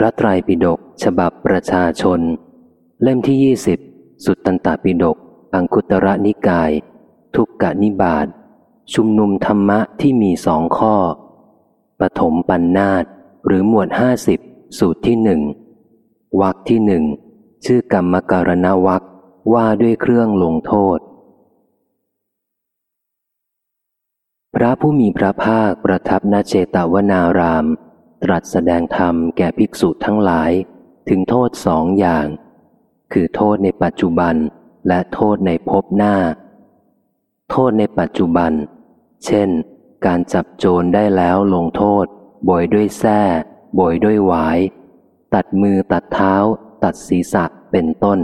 พระไตรปิฎกฉบับประชาชน เล่มที่ยี่สิบสุตตันตปิฎกอังคุตระนิกาย ทุกกะนิบาตชุมนุมธรรมะที่มีสองข้อ ปฐมปัญนนาตหรือหมวดห้าสิบสูตรที่หนึ่งวักที่หนึ่งชื่อกรรมการณวักว่าด้วยเครื่องลงโทษ พระผู้มีพระภาคประทับณเจตวนาราม ตรัสแสดงธรรมแก่ภิกษุทั้งหลาย ถึงโทษสองอย่าง คือโทษในปัจจุบันและโทษในภพหน้า โทษในปัจจุบัน เช่น การจับโจรได้แล้วลงโทษ บ่อยด้วยแส้บ่อยด้วยหวาย ตัดมือตัดเท้า ตัดศีรษะเป็นต้น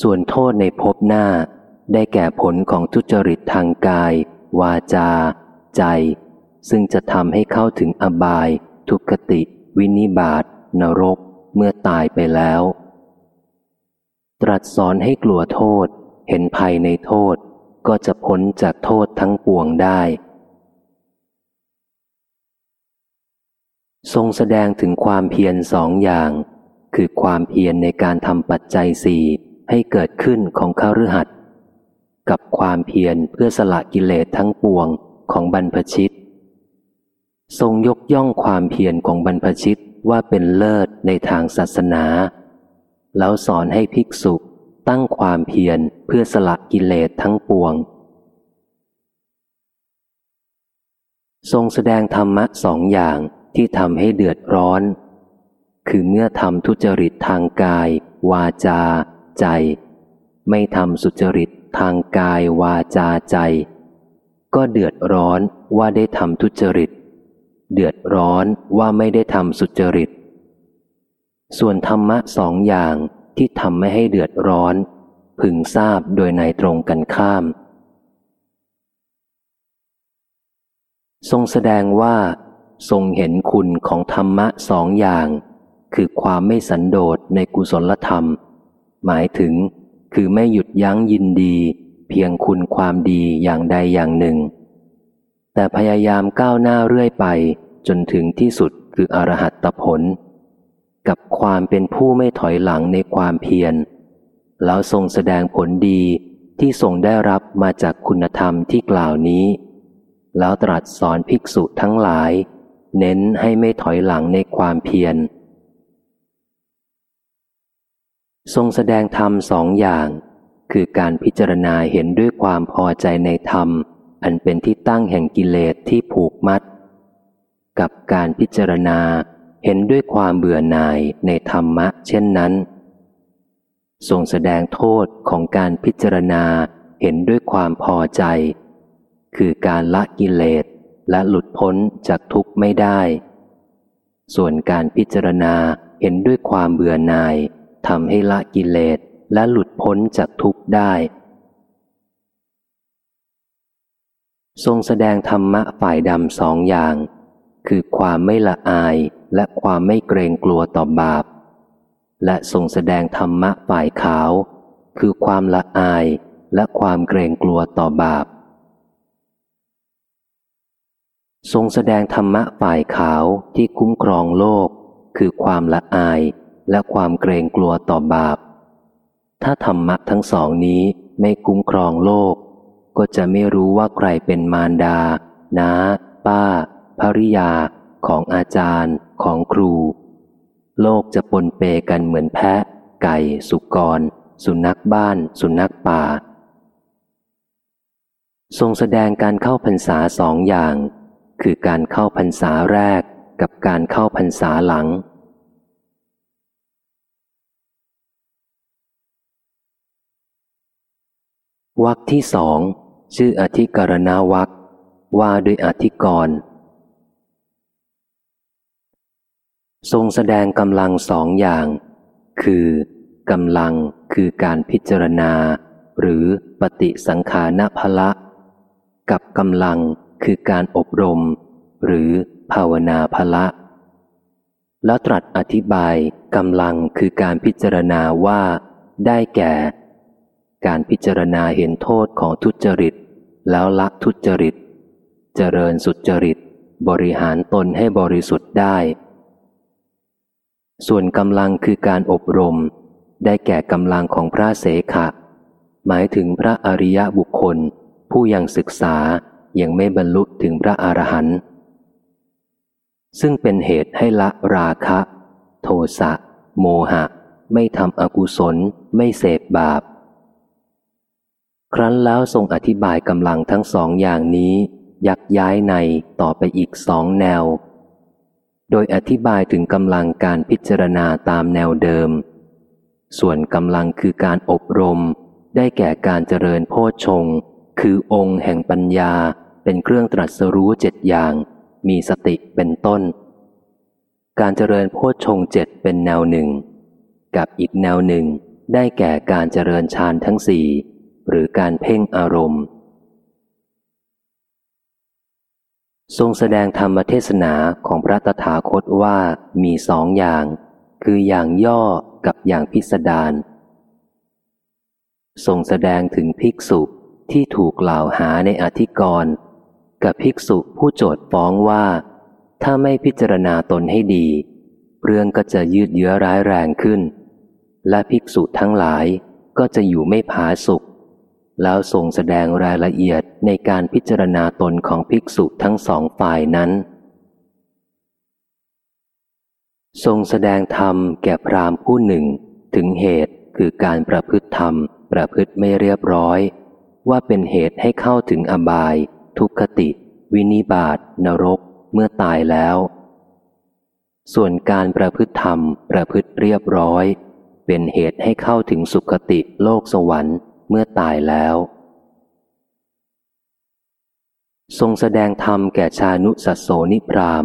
ส่วนโทษในภพหน้า ได้แก่ผลของทุจริตทางกาย วาจา ใจ ซึ่งจะทำให้เข้าถึงอบาย ทุกขติ วินิบาตนรก เมื่อตายไปแล้ว ตรัสสอนให้กลัวโทษ เห็นภัยในโทษ ก็จะพ้นจากโทษทั้งปวงได้ ทรงแสดงถึงความเพียรสองอย่าง คือความเพียรในการทำปัจจัยสี่ให้เกิดขึ้นของข้ารือหัดกับความเพียรเพื่อสละกิเลสทั้งปวงของบรรพชิต ทรงยกย่องความเพียรของบรรพชิตว่าเป็นเลิศในทางศาสนา แล้วสอนให้ภิกษุตั้งความเพียรเพื่อสละกิเลสทั้งปวง ทรงแสดงธรรมะสองอย่างที่ทำให้เดือดร้อน คือเมื่อทำทุจริตทางกาย วาจา ใจ ไม่ทำสุจริตทางกายวาจาใจ ก็เดือดร้อนว่าได้ทำทุจริต เดือดร้อนว่าไม่ได้ทำสุจริต ส่วนธรรมะสองอย่างที่ทำไม่ให้เดือดร้อน พึงทราบโดยในตรงกันข้าม ทรงแสดงว่า ทรงเห็นคุณของธรรมะสองอย่าง คือความไม่สันโดษในกุศลธรรม หมายถึงคือไม่หยุดยั้งยินดี เพียงคุณความดีอย่างใดอย่างหนึ่ง แต่พยายามก้าวหน้าเรื่อยไป จนถึงที่สุดคืออรหัตผล กับความเป็นผู้ไม่ถอยหลังในความเพียร แล้วทรงแสดงผลดีที่ทรงได้รับมาจากคุณธรรมที่กล่าวนี้ แล้วตรัสสอนภิกษุทั้งหลาย เน้นให้ไม่ถอยหลังในความเพียร ทรงแสดงธรรมสองอย่าง คือการพิจารณาเห็นด้วยความพอใจในธรรม อันเป็นที่ตั้งแห่งกิเลสที่ผูกมัด กับการพิจารณาเห็นด้วยความเบื่อหน่ายในธรรมะ เช่นนั้นทรงแสดงโทษของการพิจารณาเห็นด้วยความพอใจ คือการละกิเลสและหลุดพ้นจากทุกข์ไม่ได้ ส่วนการพิจารณาเห็นด้วยความเบื่อหน่ายทำให้ละกิเลสและหลุดพ้นจากทุกข์ได้ ทรงแสดงธรรมะฝ่ายดำสองอย่าง คือความไม่ละอายและความไม่เกรงกลัวต่อบาป และทรงแสดงธรรมะฝ่ายขาว คือความละอายและความเกรงกลัวต่อบาป ทรงแสดงธรรมะฝ่ายขาวที่คุ้มครองโลก คือความละอายและความเกรงกลัวต่อบาป ถ้าธรรมะทั้งสองนี้ไม่คุ้มครองโลก ก็จะไม่รู้ว่าใครเป็นมารดา น้า ป้า ภริยา ของอาจารย์ ของครู โลกจะปนเปกันเหมือนแพะ ไก่ สุกร สุนัขบ้าน สุนัขป่า ทรงแสดงการเข้าพรรษาสองอย่าง คือการเข้าพรรษาแรกกับการเข้าพรรษาหลังวักที่สอง ชื่ออธิกรณาวักว่าด้วยอธิกร ทรงแสดงกำลังสองอย่าง คือกำลังคือการพิจารณา หรือปฏิสังขารพละ กับกำลังคือการอบรม หรือภาวนาพละ แล้วตรัสอธิบายกำลังคือการพิจารณาว่าได้แก่ การพิจารณาเห็นโทษของทุจริต แล้วละทุจริต เจริญสุจริต บริหารตนให้บริสุทธิ์ได้ ส่วนกำลังคือการอบรม ได้แก่กำลังของพระเสขะ หมายถึงพระอริยบุคคล ผู้ยังศึกษายังไม่บรรลุถึงพระอรหันต์ซึ่งเป็นเหตุให้ละราคะ โทสะ โมหะ ไม่ทำอกุศล ไม่เสพบาป ครั้นแล้วทรงอธิบายกำลังทั้งสองอย่างนี้ ยักย้ายในต่อไปอีกสองแนว โดยอธิบายถึงกำลังการพิจารณาตามแนวเดิม ส่วนกำลังคือการอบรม ได้แก่การเจริญโพชฌงคือองค์แห่งปัญญาเป็นเครื่องตรัสรู้เจ็ดอย่าง มีสติเป็นต้น การเจริญโพชฌงเจ็ดเป็นแนวหนึ่ง กับอีกแนวหนึ่ง ได้แก่การเจริญฌานทั้งสี่ หรือการเพ่งอารมณ์ ทรงแสดงธรรมเทศนาของพระตถาคตว่ามีสองอย่าง คืออย่างย่อกับอย่างพิสดารทรงแสดงถึงภิกษุที่ถูกกล่าวหาในอธิกรณ์กับภิกษุผู้โจทฟ้องว่า ถ้าไม่พิจารณาตนให้ดี เรื่องก็จะยืดเยื้อร้ายแรงขึ้น และภิกษุทั้งหลายก็จะอยู่ไม่ผาสุข แล้วทรงแสดงรายละเอียดในการพิจารณาตนของภิกษุทั้งสองฝ่ายนั้น ทรงแสดงธรรมแก่พราหมณ์ผู้หนึ่ง ถึงเหตุคือการประพฤติธรรม ประพฤติไม่เรียบร้อย ว่าเป็นเหตุให้เข้าถึงอบาย ทุกขติ วินิบาตนรก เมื่อตายแล้ว ส่วนการประพฤติธรรม ประพฤติเรียบร้อย เป็นเหตุให้เข้าถึงสุคติโลกสวรรค์ เมื่อตายแล้ว ทรงแสดงธรรมแก่ชานุสัสโสนิพราม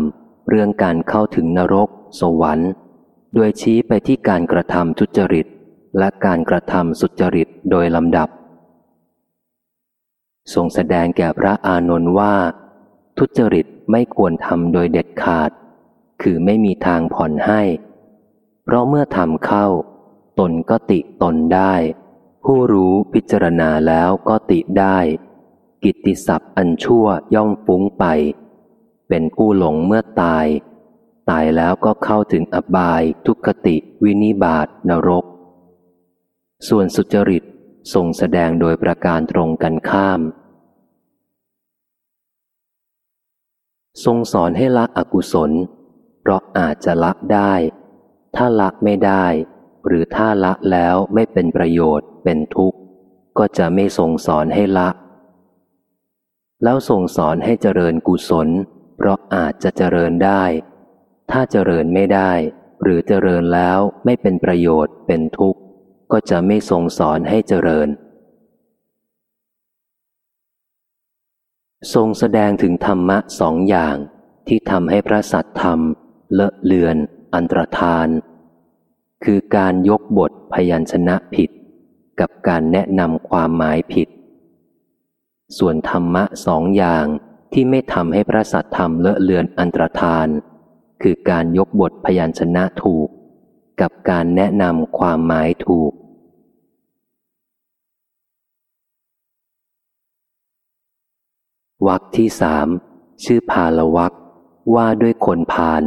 เรื่องการเข้าถึงนรก สวรรค์โดยชี้ไปที่การกระทำทุจริต และการกระทำสุจริตโดยลำดับ ทรงแสดงแก่พระอานนท์ว่า ทุจริตไม่ควรทำโดยเด็ดขาด คือไม่มีทางผ่อนให้ เพราะเมื่อทำเข้า ตนก็ติตนได้ ผู้รู้พิจารณาแล้วก็ติได้ กิตติศัพท์อันชั่วย่อมฟุ้งไป เป็นผู้หลงเมื่อตาย ตายแล้วก็เข้าถึงอบาย ทุกขติ วินิบาตนรก ส่วนสุจริตทรงแสดงโดยประการตรงกันข้าม ทรงสอนให้ละอกุศล เพราะอาจจะละได้ ถ้าละไม่ได้ หรือถ้าละแล้วไม่เป็นประโยชน์เป็นทุกข์ ก็จะไม่ทรงสอนให้ละ แล้วทรงสอนให้เจริญกุศล เพราะอาจจะเจริญได้ ถ้าเจริญไม่ได้ หรือเจริญแล้วไม่เป็นประโยชน์เป็นทุกข์ ก็จะไม่ทรงสอนให้เจริญ ทรงแสดงถึงธรรมะสองอย่างที่ทำให้พระสัตธรรม เลอะเลือน อันตรธาน คือการยกบทพยัญชนะผิด กับการแนะนำความหมายผิด ส่วนธรรมะสองอย่างที่ไม่ทำให้พระสัตธรรมเลอะเลือนอันตรธาน คือการยกบทพยัญชนะถูก กับการแนะนำความหมายถูก วักที่สามชื่อพาลวักว่าด้วยคนพาล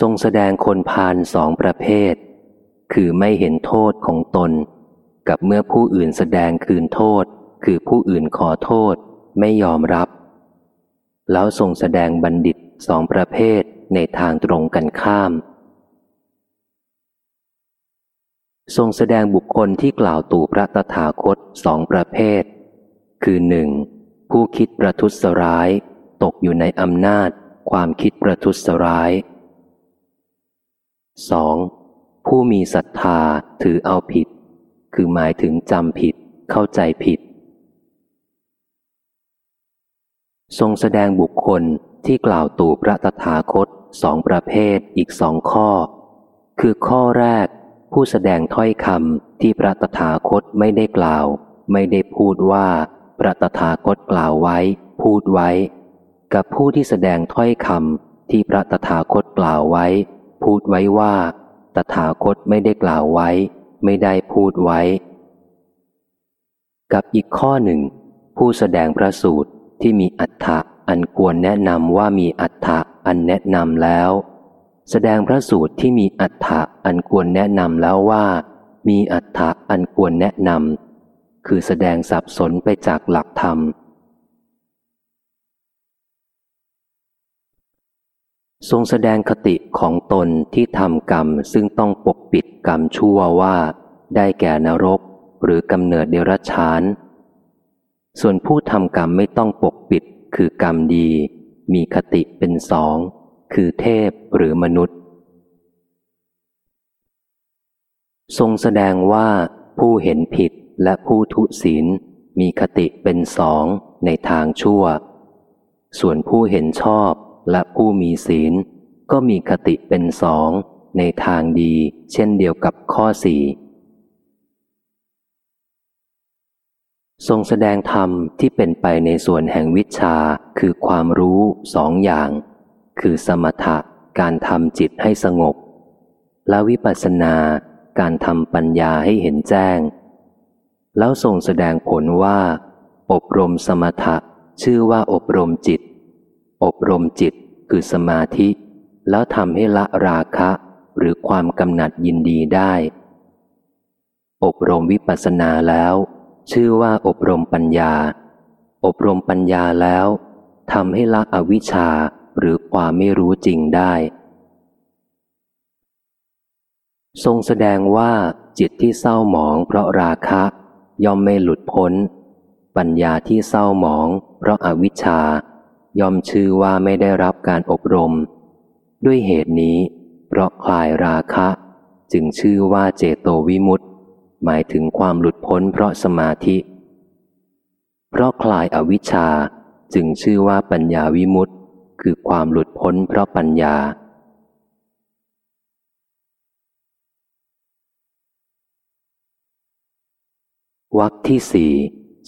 ทรงแสดงคนพาลสองประเภท คือไม่เห็นโทษของตน กับเมื่อผู้อื่นแสดงคืนโทษ คือผู้อื่นขอโทษ ไม่ยอมรับ แล้วทรงแสดงบัณฑิตสองประเภทในทางตรงกันข้าม ทรงแสดงบุคคลที่กล่าวตู่พระตถาคตสองประเภท คือหนึ่งผู้คิดประทุษร้าย ตกอยู่ในอำนาจ ความคิดประทุษร้าย 2. ผู้มีศรัทธาถือเอาผิด คือหมายถึงจำผิด เข้าใจผิด ทรงแสดงบุคคลที่กล่าวตู่พระตถาคตสองประเภทอีกสองข้อ คือข้อแรก ผู้แสดงถ้อยคำที่พระตถาคตไม่ได้กล่าว ไม่ได้พูดว่าพระตถาคตกล่าวไว้ พูดไว้ กับผู้ที่แสดงถ้อยคำที่พระตถาคตกล่าวไว้ พูดไว้ว่า ตถาคตไม่ได้กล่าวไว้ ไม่ได้พูดไว้ กับอีกข้อหนึ่ง ผู้แสดงพระสูตรที่มีอัฏฐะอันควรแนะนำว่ามีอัฏฐะอันแนะนำแล้ว แสดงพระสูตรที่มีอัฏฐะอันควรแนะนำแล้วว่า มีอัฏฐะอันควรแนะนำคือแสดงสับสนไปจากหลักธรรม ทรงแสดงคติของตนที่ทำกรรมซึ่งต้องปกปิดกรรมชั่วว่า ได้แก่นรกหรือกำเนิดเดรัจฉาน ส่วนผู้ทำกรรมไม่ต้องปกปิดคือกรรมดี มีคติเป็นสอง คือเทพหรือมนุษย์ ทรงแสดงว่าผู้เห็นผิดและผู้ทุศีลมีคติเป็นสองในทางชั่ว ส่วนผู้เห็นชอบ และผู้มีศีล ก็มีคติเป็นสองในทางดีเช่นเดียวกับข้อสี่ทรงแสดงธรรมที่เป็นไปในส่วนแห่งวิชาคือความรู้สองอย่าง คือสมถะการทำจิตให้สงบ และวิปัสสนาการทำปัญญาให้เห็นแจ้ง แล้วทรงแสดงผลว่า อบรมสมถะชื่อว่าอบรมจิต อบรมจิตคือสมาธิ แล้วทำให้ละราคะ หรือความกำหนัดยินดีได้ อบรมวิปัสสนาแล้ว ชื่อว่าอบรมปัญญา อบรมปัญญาแล้วทำให้ละอวิชชาหรือความไม่รู้จริงได้ ทรงแสดงว่าจิตที่เศร้าหมองเพราะราคะ ย่อมไม่หลุดพ้น ปัญญาที่เศร้าหมองเพราะอาวิชชา ย่อมชื่อว่าไม่ได้รับการอบรม ด้วยเหตุนี้ เพราะคลายราคะ จึงชื่อว่าเจโตวิมุตตหมายถึงความหลุดพ้นเพราะสมาธิ เพราะคลายอวิชชาจึงชื่อว่าปัญญาวิมุตต์คือความหลุดพ้นเพราะปัญญา วักที่สี่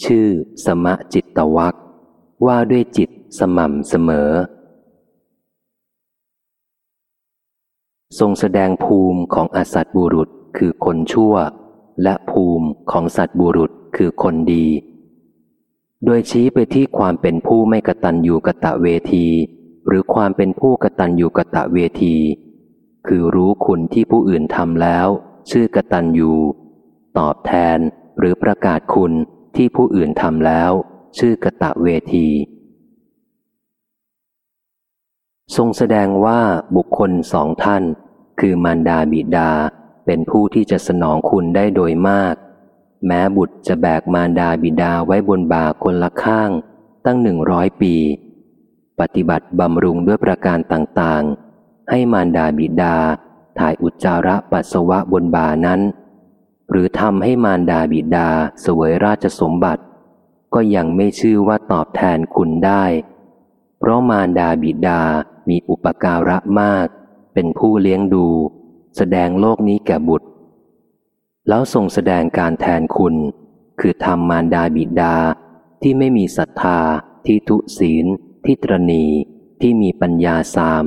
ชื่อ สมะจิตตวัก ว่าด้วยจิตสม่ำเสมอ ทรงแสดงภูมิของอสัตบุรุษคือคนชั่ว และภูมิของสัตบุรุษคือคนดี โดยชี้ไปที่ความเป็นผู้ไม่กตัญญูกะตะเวที หรือความเป็นผู้กตัญญูกะตะเวที คือรู้คุณที่ผู้อื่นทำแล้ว ชื่อกตัญญูตอบแทนหรือประกาศคุณที่ผู้อื่นทำแล้ว ชื่อกะตะเวที ทรงแสดงว่าบุคคลสองท่าน คือมารดาบิดาเป็นผู้ที่จะสนองคุณได้โดยมาก แม้บุตรจะแบกมารดาบิดาไว้บนบ่าคนละข้าง ตั้งหนึ่งร้อยปี ปฏิบัติบำรุงด้วยประการต่างๆ ให้มารดาบิดาถ่ายอุจจาระปัสสาวะบนบ่านั้น หรือทำให้มารดาบิดาสวยราชสมบัติ ก็ยังไม่ชื่อว่าตอบแทนคุณได้ เพราะมารดาบิดามีอุปการะมาก เป็นผู้เลี้ยงดู แสดงโลกนี้แก่บุตร แล้วทรงแสดงการแทนคุณ คือทำมารดาบิดาที่ไม่มีศรัทธา ที่ทุศีล ที่ตรณีที่มีปัญญาสาม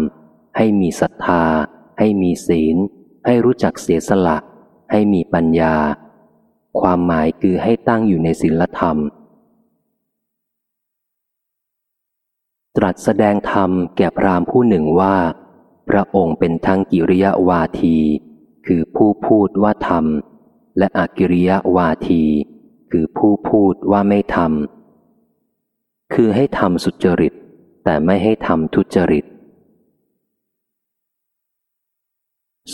ให้มีศรัทธา ให้มีศีล ให้รู้จักเสียสละ ให้มีปัญญา ความหมายคือให้ตั้งอยู่ในศีลธรรม ตรัสแสดงธรรมแก่พรามผู้หนึ่งว่า พระองค์เป็นทั้งกิริยาวาที คือผู้พูดว่าทำและอากิริยาวาที คือผู้พูดว่าไม่ทำคือให้ทำสุจริต แต่ไม่ให้ทำทุจริต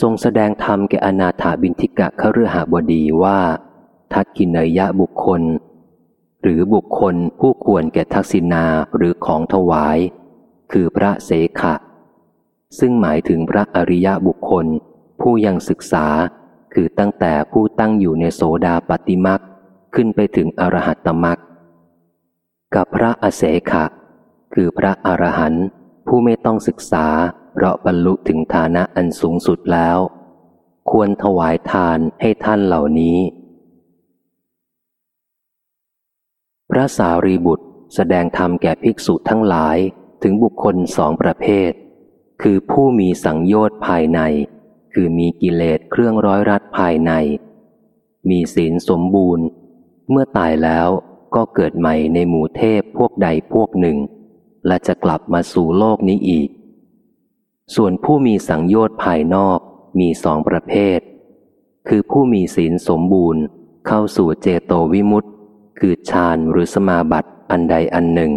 ทรงแสดงธรรมแก่อนาถาบินทิกะขรือหาบดีว่า ทักกินนยะบุคคล หรือบุคคลผู้ควรแก่ทักษิณาหรือของถวาย คือพระเสขะ ซึ่งหมายถึงพระอริยบุคคล ผู้ยังศึกษา คือตั้งแต่ผู้ตั้งอยู่ในโสดาปติมักขึ้นไปถึงอรหัตตมักกับพระอเสขะ คือพระอรหันต์ผู้ไม่ต้องศึกษา เพราะบรรลุถึงฐานะอันสูงสุดแล้ว ควรถวายทานให้ท่านเหล่านี้ พระสารีบุตรแสดงธรรมแก่ภิกษุทั้งหลายถึงบุคคลสองประเภท คือผู้มีสังโยชน์ภายใน คือมีกิเลสเครื่องร้อยรัดภายใน มีศีลสมบูรณ์ เมื่อตายแล้วก็เกิดใหม่ในหมู่เทพพวกใดพวกหนึ่ง และจะกลับมาสู่โลกนี้อีก ส่วนผู้มีสังโยชน์ภายนอกมีสองประเภท คือผู้มีศีลสมบูรณ์ เข้าสู่เจโตวิมุตต คือฌานหรือสมาบัติอันใดอันหนึ่ง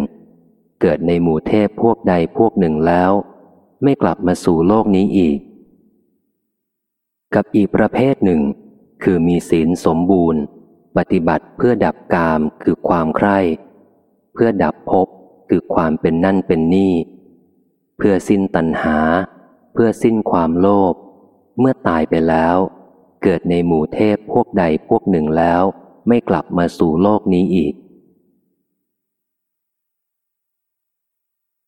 เกิดในหมู่เทพพวกใดพวกหนึ่งแล้ว ไม่กลับมาสู่โลกนี้อีก กับอีกประเภทหนึ่ง คือมีศีลสมบูรณ์ ปฏิบัติเพื่อดับกามคือความใคร่เพื่อดับภพคือความเป็นนั่นเป็นนี่ เพื่อสิ้นตัณหา เพื่อสิ้นความโลภเมื่อตายไปแล้ว เกิดในหมู่เทพพวกใดพวกหนึ่งแล้ว ไม่กลับมาสู่โลกนี้อีก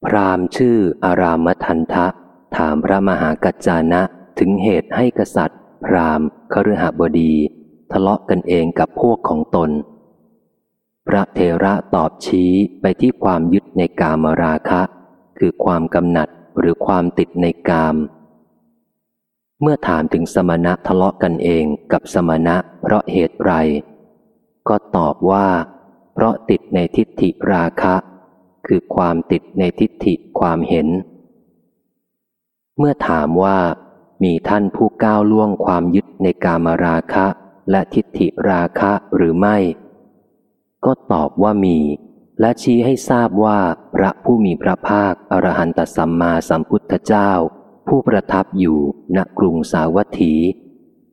พรามชื่ออารามทันทะ ถามพระมหากัจจานะถึงเหตุให้กษัตริย์ พรามคฤหบดี ทะเลาะกันเองกับพวกของตน พระเทระตอบชี้ไปที่ความยึดในกามราคะ คือความกำหนัดหรือความติดในกาม เมื่อถามถึงสมณะทะเลาะกันเองกับสมณะเพราะเหตุไร ก็ตอบว่า เพราะติดในทิฏฐิราคะ คือความติดในทิฏฐิความเห็น เมื่อถามว่า มีท่านผู้ก้าวล่วงความยึดในกามราคะ และทิฏฐิราคะหรือไม่ ก็ตอบว่ามี และชี้ให้ทราบว่าพระผู้มีพระภาคอรหันตสัมมาสัมพุทธเจ้า ผู้ประทับอยู่ณกรุงสาวัตถี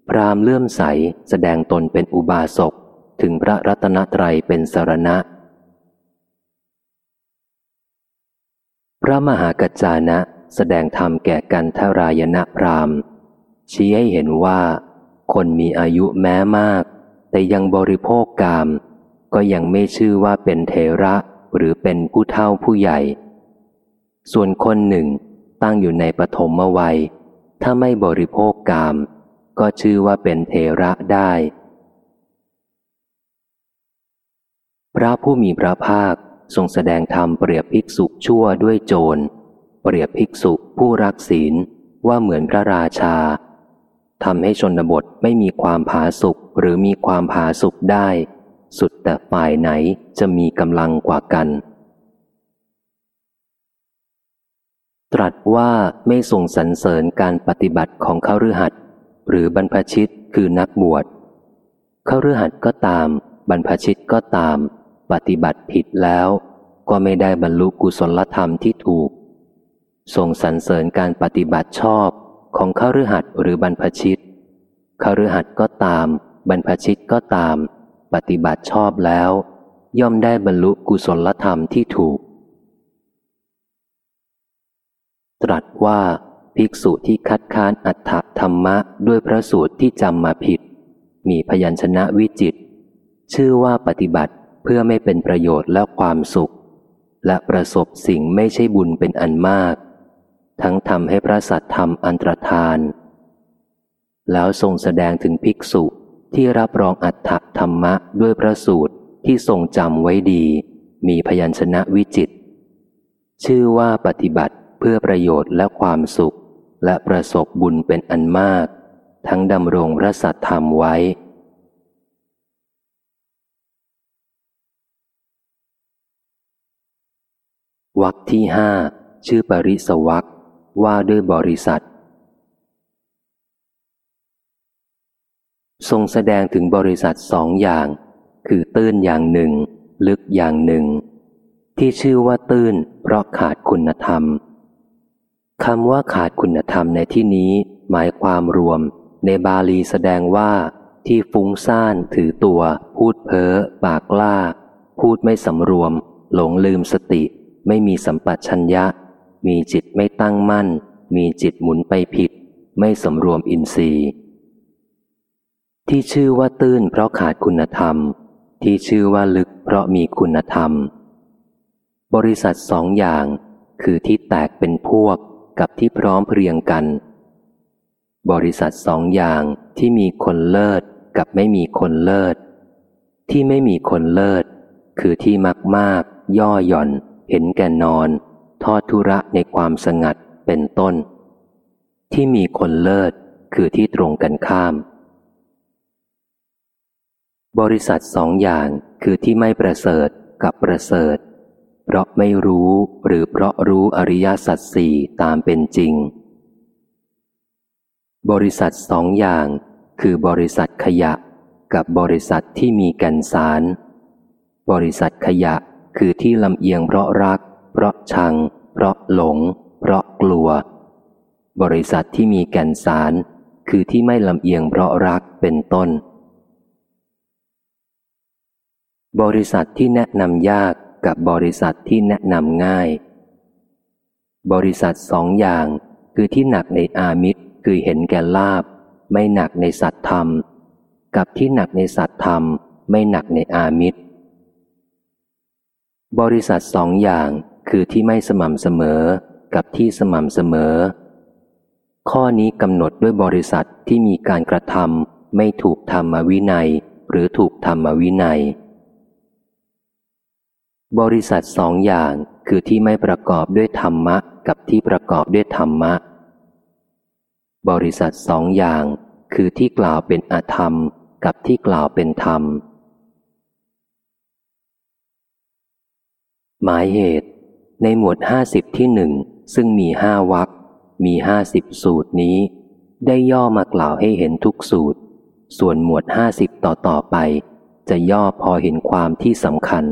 พรามเลื่อมใสแสดงตนเป็นอุบาสก ถึงพระรัตนตรัยเป็นสารณะ พระมหากัจจานะแสดงธรรมแก่กันทรายณพรามชี้ให้เห็นว่า คนมีอายุแม้มาก แต่ยังบริโภคกาม ก็ยังไม่ชื่อว่าเป็นเทระหรือเป็นผู้เฒ่าผู้ใหญ่ ส่วนคนหนึ่งตั้งอยู่ในปฐมวัย ถ้าไม่บริโภคกาม ก็ชื่อว่าเป็นเทระได้ พระผู้มีพระภาคทรงแสดงธรรมเปรียบภิกษุชั่วด้วยโจร เปรียบภิกษุผู้รักศีลว่าเหมือนพระราชาทำให้ชนบทไม่มีความผาสุกหรือมีความผาสุกได้ สุดแต่ฝ่ายไหนจะมีกำลังกว่ากัน ตรัสว่าไม่ส่งสรรเสริญการปฏิบัติของเขาฤหัสหรือบรรพชิตคือนักบวชเขาฤหัสก็ตาม บรรพชิตก็ตาม ปฏิบัติผิดแล้วก็ไม่ได้บรรลุกุศลธรรมที่ถูกส่งสรรเสริญการปฏิบัติชอบของเขาฤหัสหรือบรรพชิตเขาฤหัสก็ตาม บรรพชิตก็ตาม ปฏิบัติชอบแล้ว ย่อมได้บรรลุกุศลธรรมที่ถูก ตรัสว่าภิกษุที่คัดค้านอัตถธรรมะด้วยพระสูตรที่จำมาผิด มีพยัญชนะวิจิต ชื่อว่าปฏิบัติ เพื่อไม่เป็นประโยชน์และความสุข และประสบสิ่งไม่ใช่บุญเป็นอันมาก ทั้งทำให้พระสัตธรรมอันตรธาน แล้วทรงแสดงถึงภิกษุที่รับรองอัตถธรรมะด้วยพระสูตรที่ทรงจำไว้ดี มีพยัญชนะวิจิต ชื่อว่าปฏิบัติเพื่อประโยชน์และความสุข และประสบบุญเป็นอันมาก ทั้งดำรงพระสัตธรรมไว้ วักที่ห้าชื่อปริสวักว่าด้วยบริษัท ทรงแสดงถึงบริษัทสองอย่าง คือตื้นอย่างหนึ่ง ลึกอย่างหนึ่ง ที่ชื่อว่าตื้น เพราะขาดคุณธรรมคำว่าขาดคุณธรรมในที่นี้หมายความรวม ในบาลีแสดงว่า ที่ฟุ้งซ่านถือตัว พูดเพ้อปากกล้า พูดไม่สำรวม หลงลืมสติ ไม่มีสัมปัชัญญะ มีจิตไม่ตั้งมั่น มีจิตหมุนไปผิด ไม่สำรวมอินทรีย์ ที่ชื่อว่าตื้นเพราะขาดคุณธรรม ที่ชื่อว่าลึกเพราะมีคุณธรรม บริษัทสองอย่าง คือที่แตกเป็นพวกกับที่พร้อมเพรียงกัน บริษัทสองอย่างที่มีคนเลิศกับไม่มีคนเลิศ ที่ไม่มีคนเลิศ คือที่มักมากย่อหย่อน เห็นแก่นอน ทอดทุระในความสงัดเป็นต้น ที่มีคนเลิศคือที่ตรงกันข้าม บริษัทสองอย่างคือที่ไม่ประเสริฐกับประเสริฐ เพราะไม่รู้หรือเพราะรู้อริยสัจสี่ตามเป็นจริง บริษัทสองอย่างคือบริษัทขยะกับบริษัทที่มีแก่นสาร บริษัทขยะ คือที่ลำเอียงเพราะรัก เพราะชัง เพราะหลง เพราะกลัว บริษัทที่มีแก่นสาร คือที่ไม่ลำเอียงเพราะรักเป็นต้น บริษัทที่แนะนำยากกับบริษัทที่แนะนำง่าย บริษัทสองอย่างคือที่หนักในอามิตรคือเห็นแก่ลาบ ไม่หนักในสัตธรรม กับที่หนักในสัตธรรม ไม่หนักในอามิตร บริษัทสองอย่างคือที่ไม่สม่ำเสมอกับที่สม่ำเสมอ ข้อนี้กำหนดด้วยบริษัทที่มีการกระทำไม่ถูกธรรมวินัย หรือถูกธรรมวินัย บริษัทสองอย่างคือที่ไม่ประกอบด้วยธรรมะ กับที่ประกอบด้วยธรรมะ บริษัทสองอย่างคือที่กล่าวเป็นอธรรม กับที่กล่าวเป็นธรรม หมายเหตุ ในหมวดห้าสิบที่หนึ่งซึ่งมีห้าวักมีห้าสิบสูตรนี้ ได้ย่อมากล่าวให้เห็นทุกสูตร ส่วนหมวดห้าสิบต่อต่อไป จะย่อพอเห็นความที่สำคัญ